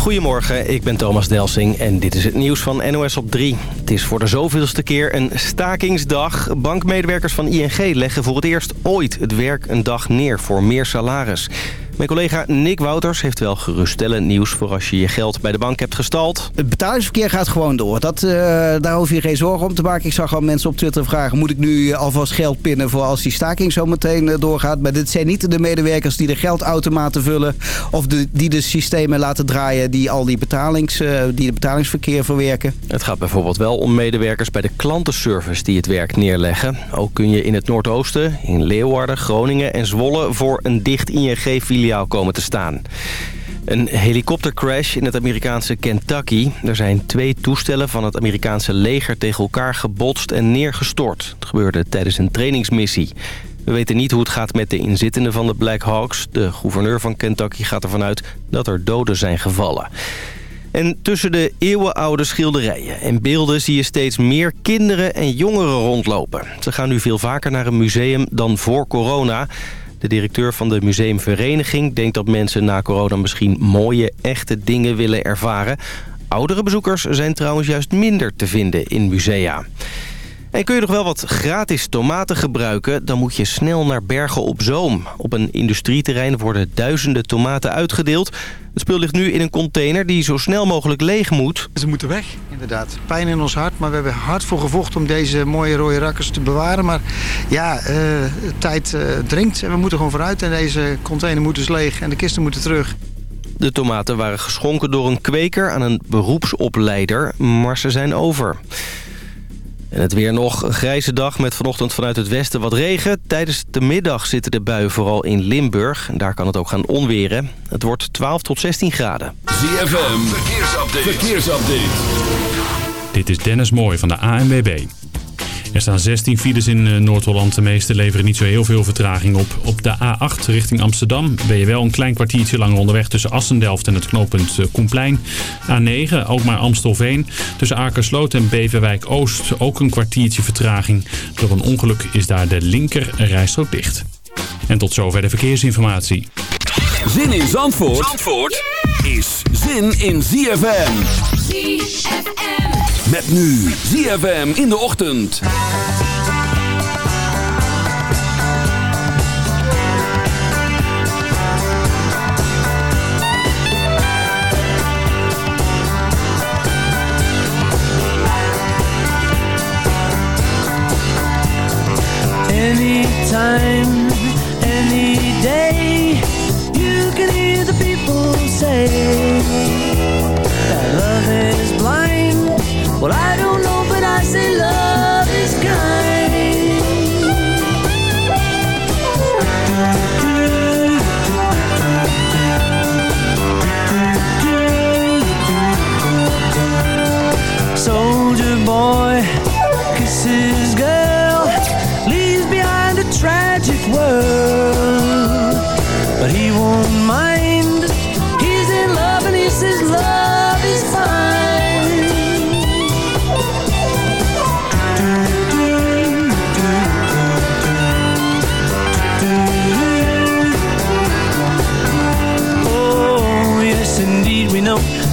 Goedemorgen, ik ben Thomas Delsing en dit is het nieuws van NOS op 3. Het is voor de zoveelste keer een stakingsdag. Bankmedewerkers van ING leggen voor het eerst ooit het werk een dag neer voor meer salaris. Mijn collega Nick Wouters heeft wel geruststellend nieuws voor als je je geld bij de bank hebt gestald. Het betalingsverkeer gaat gewoon door. Dat, uh, daar hoef je geen zorgen om te maken. Ik zag al mensen op Twitter vragen... moet ik nu alvast geld pinnen voor als die staking zo meteen uh, doorgaat? Maar dit zijn niet de medewerkers die de geldautomaten vullen... of de, die de systemen laten draaien die al die, betalings, uh, die de betalingsverkeer verwerken. Het gaat bijvoorbeeld wel om medewerkers bij de klantenservice die het werk neerleggen. Ook kun je in het Noordoosten, in Leeuwarden, Groningen en Zwolle... voor een dicht ING-filiaal komen te staan. Een helikoptercrash in het Amerikaanse Kentucky. Er zijn twee toestellen van het Amerikaanse leger tegen elkaar gebotst en neergestort. Het gebeurde tijdens een trainingsmissie. We weten niet hoe het gaat met de inzittenden van de Black Hawks. De gouverneur van Kentucky gaat ervan uit dat er doden zijn gevallen. En tussen de eeuwenoude schilderijen en beelden zie je steeds meer kinderen en jongeren rondlopen. Ze gaan nu veel vaker naar een museum dan voor corona... De directeur van de museumvereniging denkt dat mensen na corona misschien mooie, echte dingen willen ervaren. Oudere bezoekers zijn trouwens juist minder te vinden in musea. En kun je nog wel wat gratis tomaten gebruiken... dan moet je snel naar Bergen op Zoom. Op een industrieterrein worden duizenden tomaten uitgedeeld. Het spul ligt nu in een container die zo snel mogelijk leeg moet. Ze moeten weg, inderdaad. Pijn in ons hart, maar we hebben hard voor gevochten... om deze mooie rode rakkers te bewaren. Maar ja, uh, tijd uh, dringt en we moeten gewoon vooruit. En deze container moet dus leeg en de kisten moeten terug. De tomaten waren geschonken door een kweker aan een beroepsopleider, maar ze zijn over. En het weer nog een grijze dag met vanochtend vanuit het westen wat regen. Tijdens de middag zitten de buien vooral in Limburg. En daar kan het ook gaan onweren. Het wordt 12 tot 16 graden. ZFM, verkeersupdate. verkeersupdate. Dit is Dennis Mooij van de ANWB. Er staan 16 files in eh, Noord-Holland. De meeste leveren niet zo heel veel vertraging op. Op de A8 richting Amsterdam ben je wel een klein kwartiertje langer onderweg tussen Assendelft en het knooppunt eh, Koenplein. A9, ook maar Amstelveen. Tussen Akersloot en Beverwijk Oost ook een kwartiertje vertraging. Door een ongeluk is daar de linker rijstrook dicht. En tot zover de verkeersinformatie. Zin in Zandvoort, Zandvoort is zin in ZFM. ZFM. Met nu ZFM in de ochtend. Anytime, say love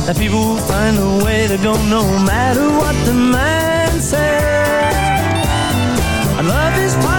that people will find a way to go no matter what the man says. Our love is fine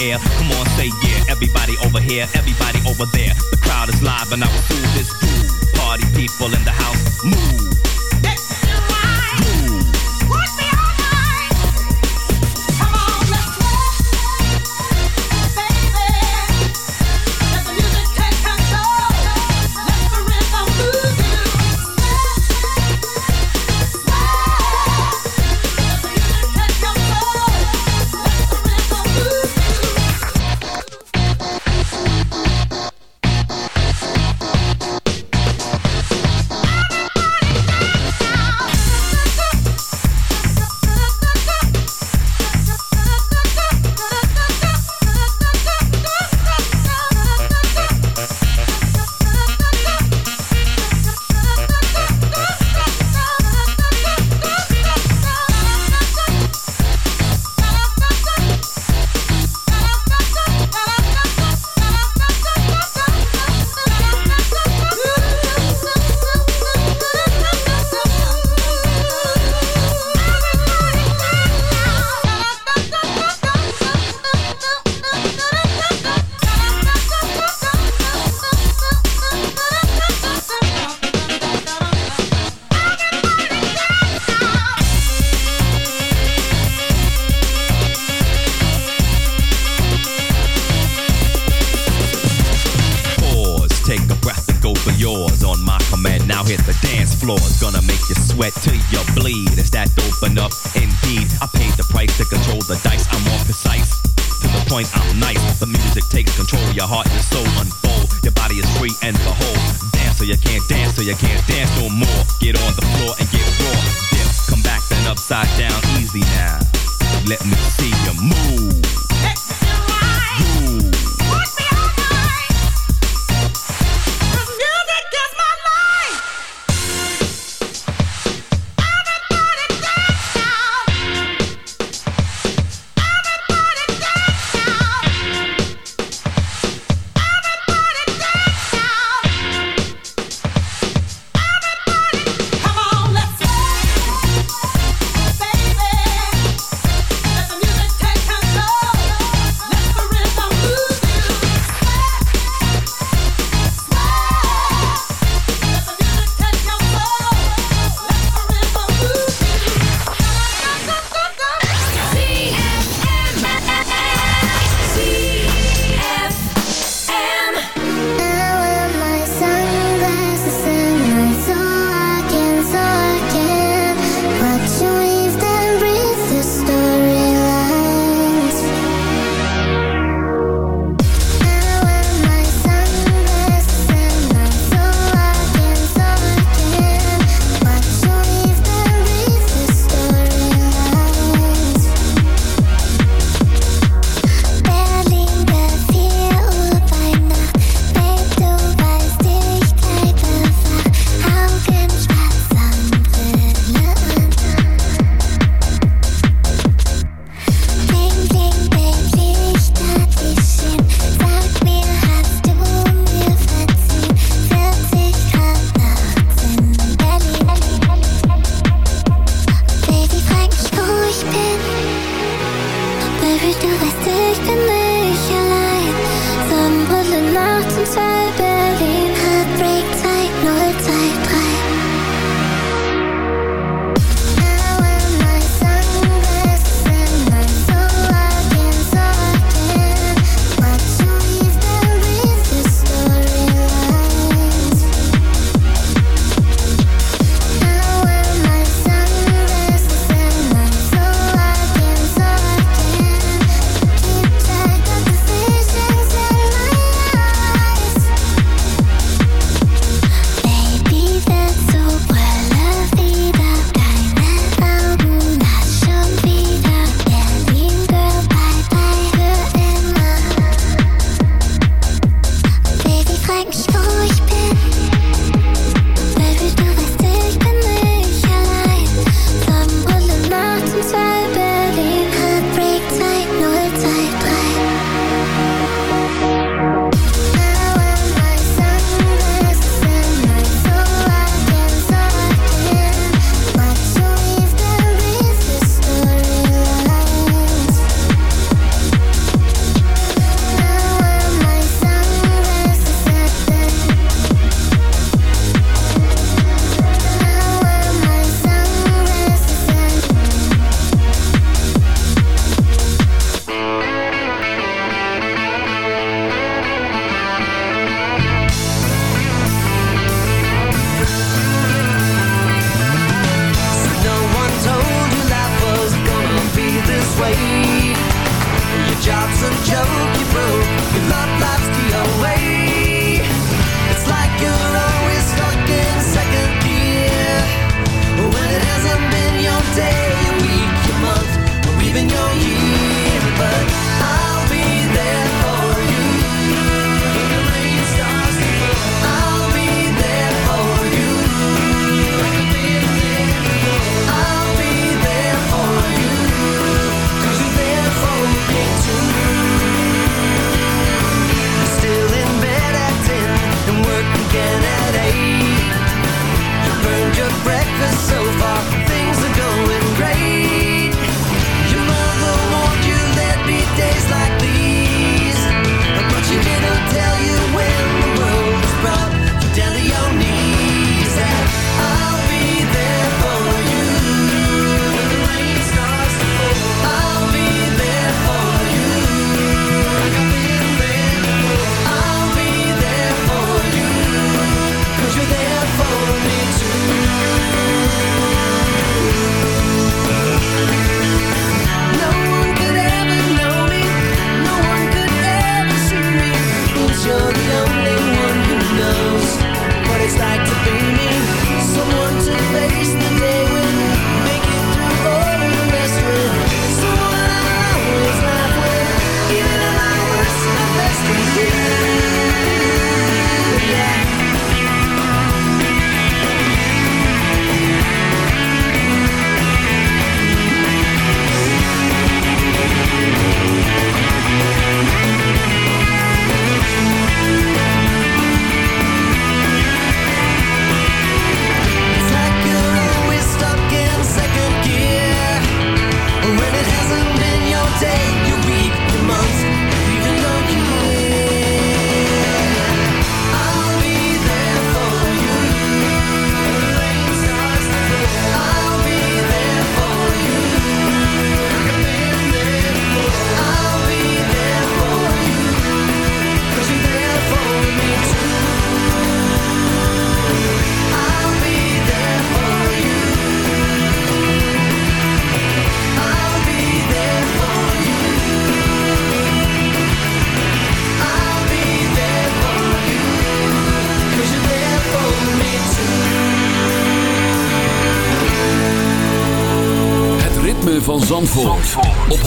air. Come on, say yeah. Everybody over here,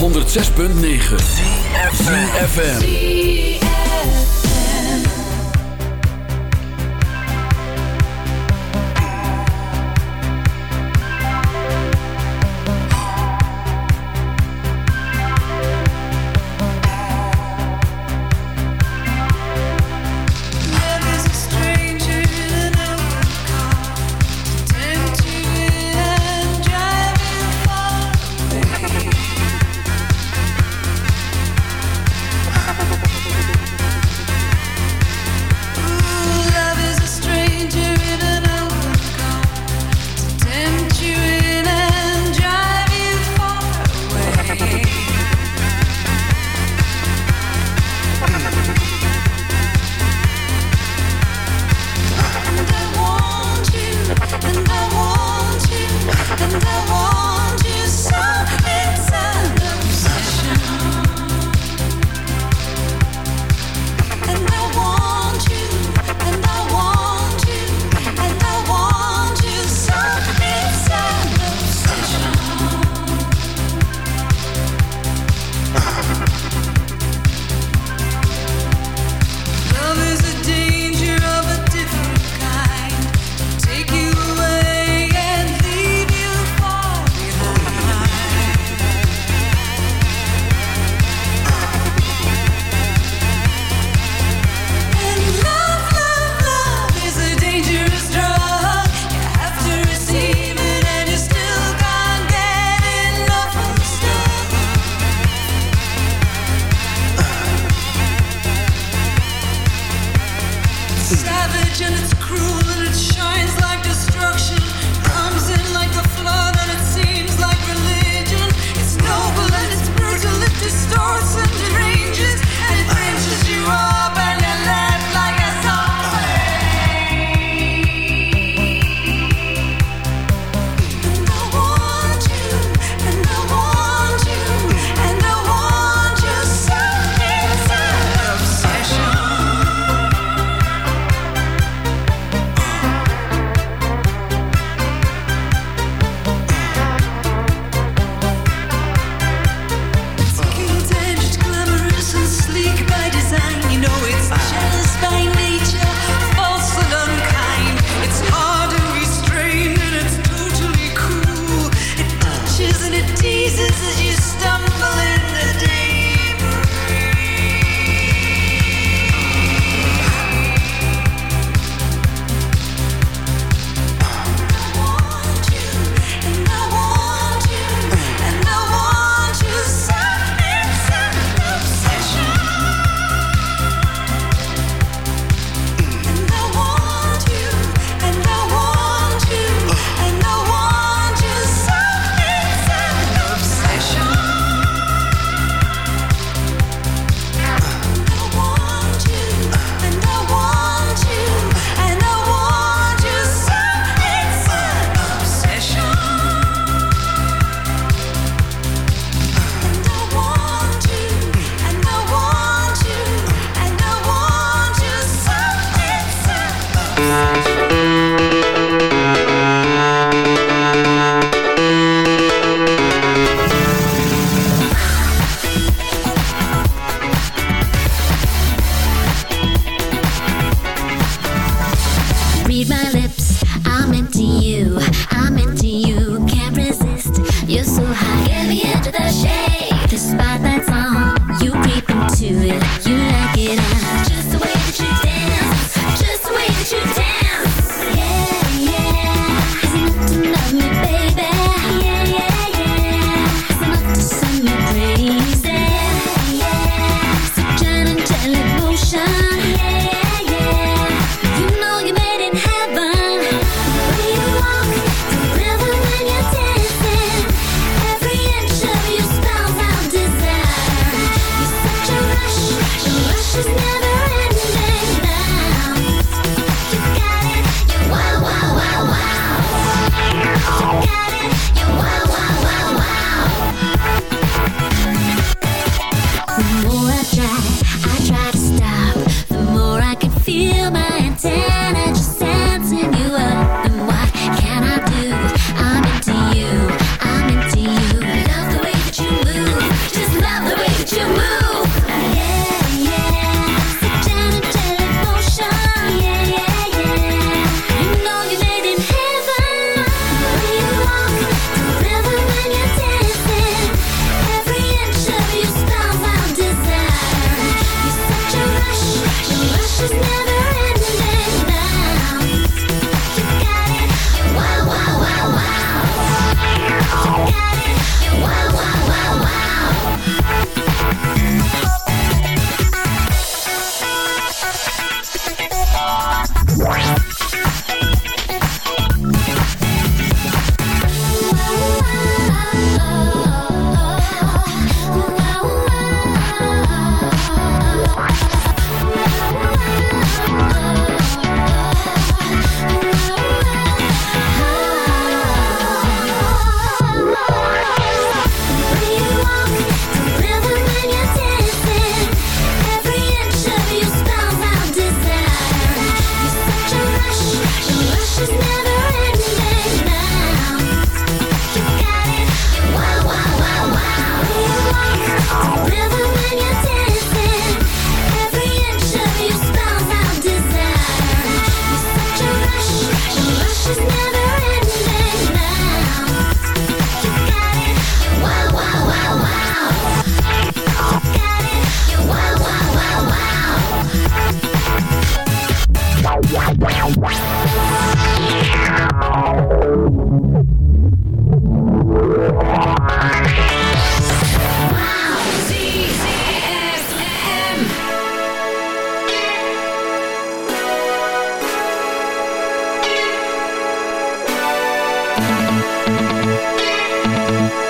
106.9 FM.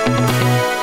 Música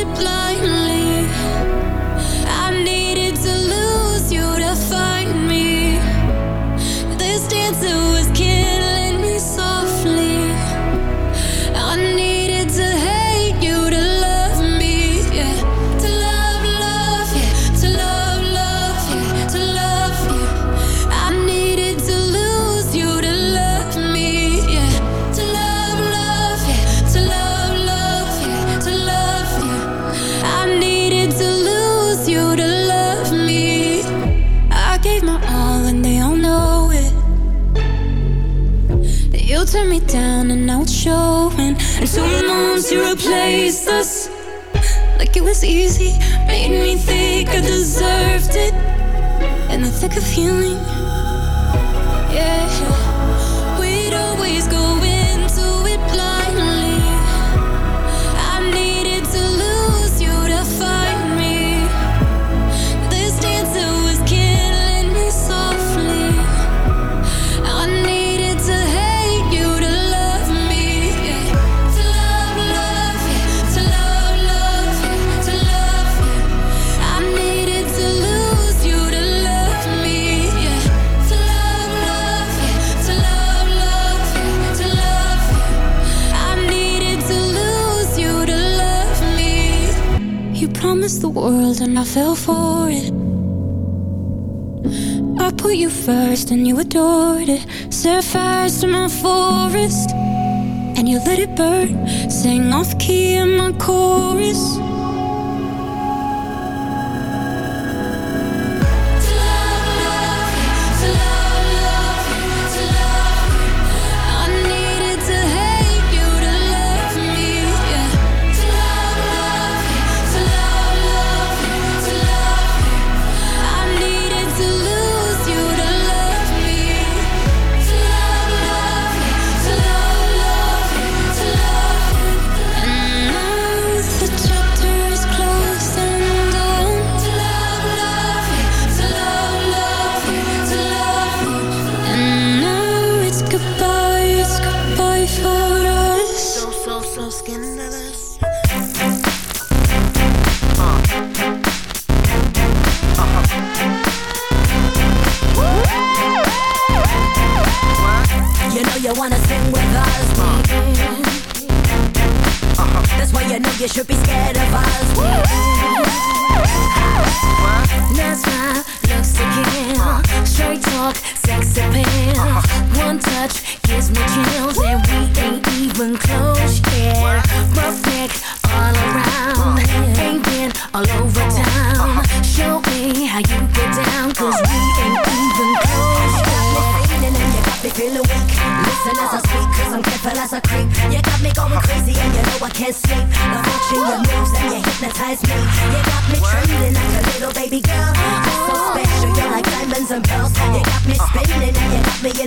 A feeling. door to set fires to my forest. And you let it burn, sing off key in my chorus.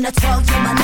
I told you my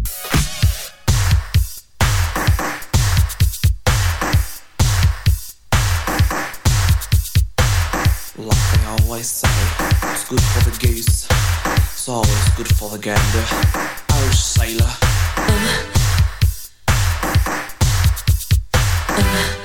They it's good for the goose. It's always good for the gander. Oh, sailor. with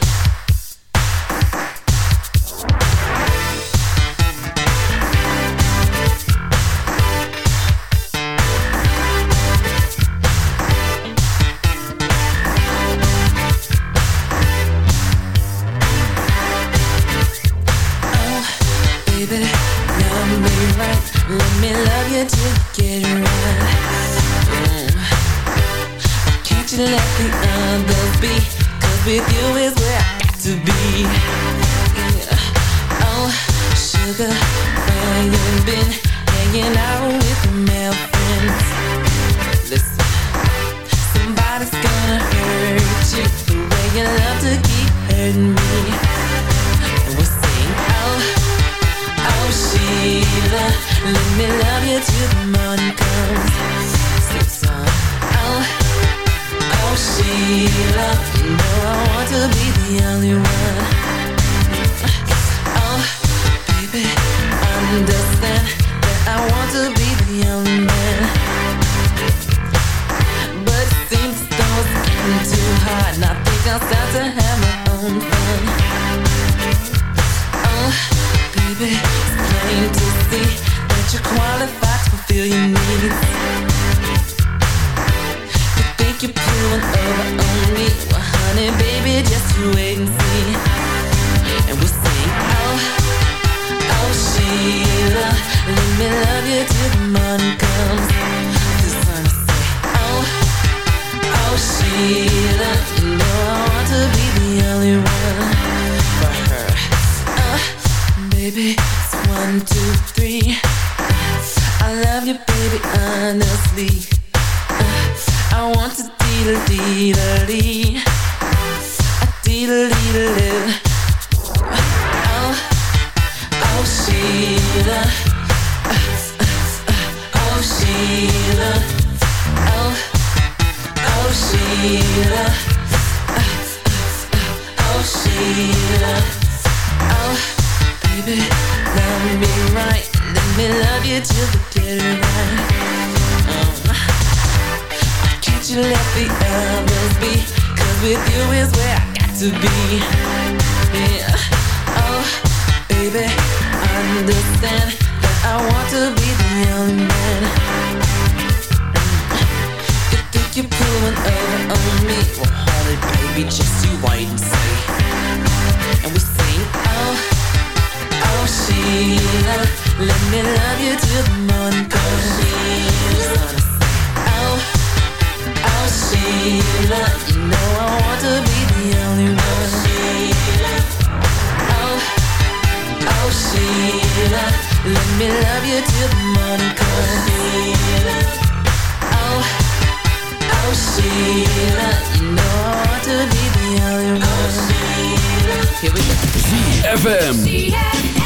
Here we go. ZFM.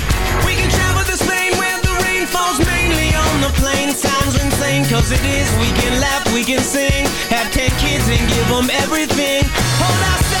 rain falls mainly on the plain It sounds insane cause it is We can laugh, we can sing. Have ten kids and give them everything. Hold ourselves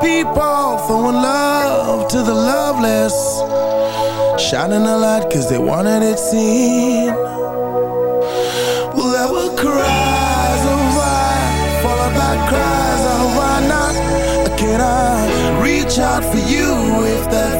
people throwing love to the loveless. Shining a light cause they wanted it seen. Well there were cries of why Followed by cries of why not? Can I reach out for you if that's